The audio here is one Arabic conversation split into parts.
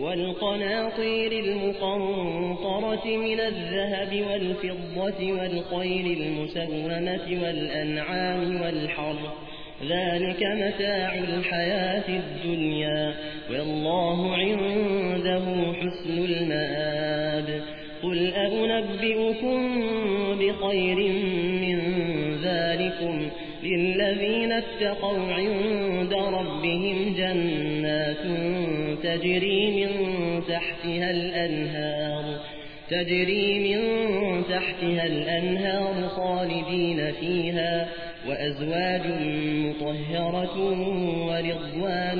والقناطير المقنطرة من الذهب والفضة والخيل المسومة والأنعام والحر. ذلك متاع الحياة الدنيا والله عنده حسن المآب. قل أنبئكم بخير من ذلكم للذين اتقوا عند ربهم جنات تجري من تحتها الأنهار تجري من تحتها الأنهار خالدين فيها وأزواج مطهرة ورضوان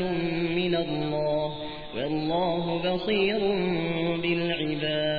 من الله والله بصير بالعباد.